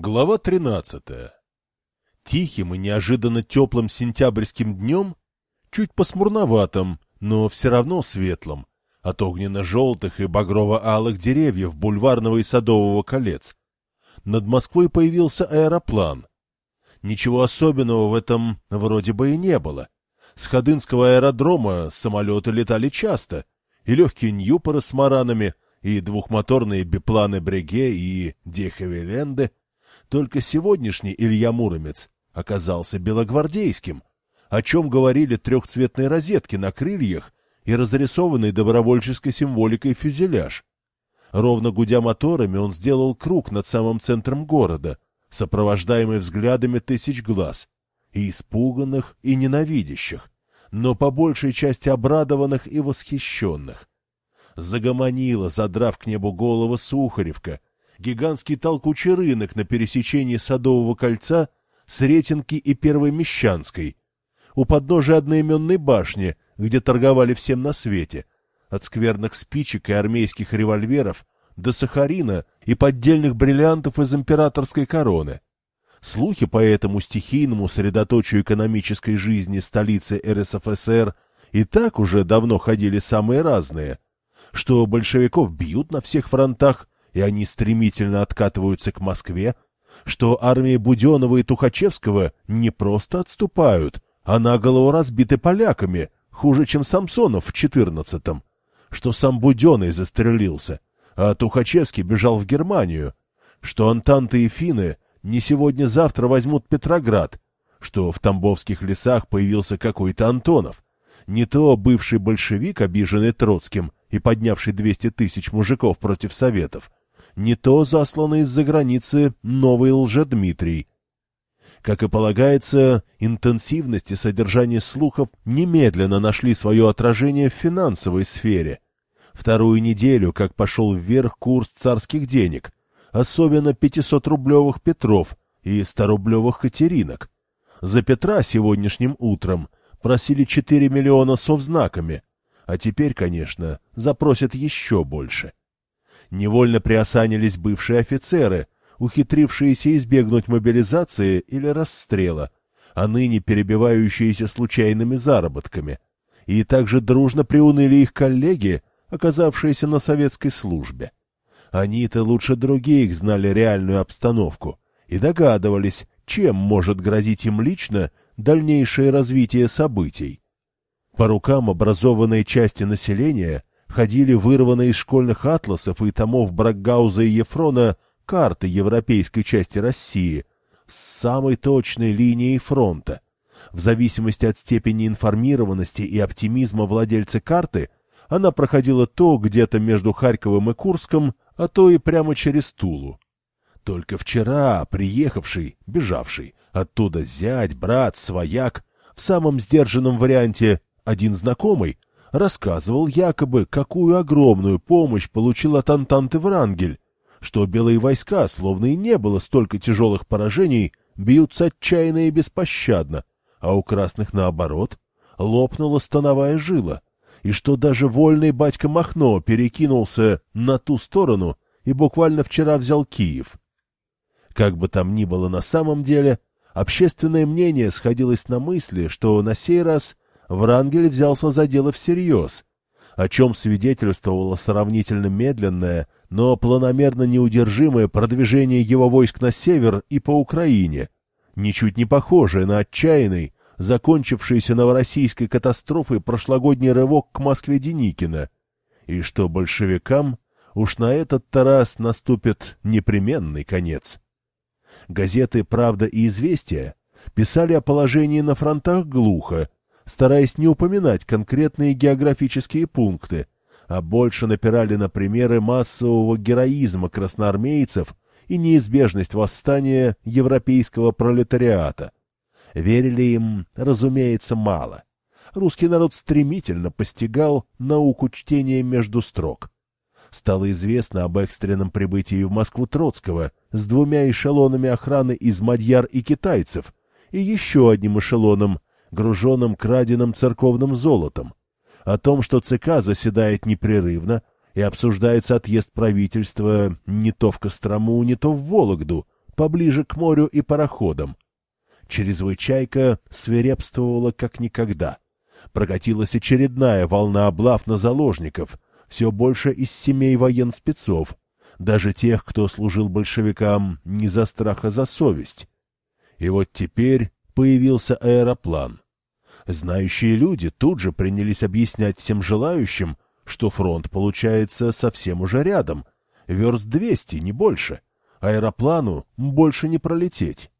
Глава 13. Тихим и неожиданно теплым сентябрьским днем, чуть посмурноватым, но все равно светлым, от огненно-желтых и багрово-алых деревьев бульварного и садового колец, над Москвой появился аэроплан. Ничего особенного в этом вроде бы и не было. С Ходынского аэродрома самолеты летали часто, и легкие Ньюпоры с маранами, и двухмоторные бипланы Бреге и Дехевеленды — только сегодняшний Илья Муромец оказался белогвардейским, о чем говорили трехцветные розетки на крыльях и разрисованный добровольческой символикой фюзеляж. Ровно гудя моторами, он сделал круг над самым центром города, сопровождаемый взглядами тысяч глаз, и испуганных, и ненавидящих, но по большей части обрадованных и восхищенных. Загомонила, задрав к небу голову Сухаревка, гигантский толкучий рынок на пересечении Садового кольца с Ретинки и Первой Мещанской, у подножия одноименной башни, где торговали всем на свете, от скверных спичек и армейских револьверов до сахарина и поддельных бриллиантов из императорской короны. Слухи по этому стихийному средоточию экономической жизни столицы РСФСР и так уже давно ходили самые разные, что большевиков бьют на всех фронтах, и они стремительно откатываются к Москве, что армии Буденова и Тухачевского не просто отступают, а наголову разбиты поляками, хуже, чем Самсонов в четырнадцатом, что сам Буденный застрелился, а Тухачевский бежал в Германию, что антанты и финны не сегодня-завтра возьмут Петроград, что в Тамбовских лесах появился какой-то Антонов, не то бывший большевик, обиженный Троцким и поднявший двести тысяч мужиков против Советов, не то засланный из-за границы новый лжедмитрий. Как и полагается, интенсивность и содержание слухов немедленно нашли свое отражение в финансовой сфере. Вторую неделю, как пошел вверх курс царских денег, особенно 500-рублевых Петров и 100-рублевых Катеринок. За Петра сегодняшним утром просили 4 миллиона совзнаками, а теперь, конечно, запросят еще больше невольно приосанились бывшие офицеры, ухитрившиеся избегнуть мобилизации или расстрела, а ныне перебивающиеся случайными заработками. И также дружно приуныли их коллеги, оказавшиеся на советской службе. Они-то лучше других знали реальную обстановку и догадывались, чем может грозить им лично дальнейшее развитие событий. По рукам образованной части населения ходили вырванные из школьных атласов и томов Бракгауза и Ефрона карты европейской части России с самой точной линией фронта. В зависимости от степени информированности и оптимизма владельца карты, она проходила то где-то между Харьковом и Курском, а то и прямо через Тулу. Только вчера приехавший, бежавший, оттуда зять, брат, свояк, в самом сдержанном варианте один знакомый, рассказывал якобы, какую огромную помощь получил от Антанты Врангель, что белые войска, словно и не было столько тяжелых поражений, бьются отчаянно и беспощадно, а у красных, наоборот, лопнула становая жила, и что даже вольный батька Махно перекинулся на ту сторону и буквально вчера взял Киев. Как бы там ни было на самом деле, общественное мнение сходилось на мысли, что на сей раз Врангель взялся за дело всерьез, о чем свидетельствовало сравнительно медленное, но планомерно неудержимое продвижение его войск на север и по Украине, ничуть не похожее на отчаянный, закончившийся новороссийской катастрофой прошлогодний рывок к Москве Деникина, и что большевикам уж на этот-то раз наступит непременный конец. Газеты «Правда» и «Известия» писали о положении на фронтах глухо, стараясь не упоминать конкретные географические пункты, а больше напирали на примеры массового героизма красноармейцев и неизбежность восстания европейского пролетариата. Верили им, разумеется, мало. Русский народ стремительно постигал науку чтения между строк. Стало известно об экстренном прибытии в Москву Троцкого с двумя эшелонами охраны из мадьяр и китайцев и еще одним эшелоном груженным краденым церковным золотом, о том, что ЦК заседает непрерывно и обсуждается отъезд правительства не то в Кострому, не то в Вологду поближе к морю и пароходам. Чрезвычайка свирепствовала как никогда. Прокатилась очередная волна облав на заложников, все больше из семей военспецов, даже тех, кто служил большевикам не за страх, а за совесть. И вот теперь появился аэроплан. Знающие люди тут же принялись объяснять всем желающим, что фронт получается совсем уже рядом, верст двести, не больше. Аэроплану больше не пролететь.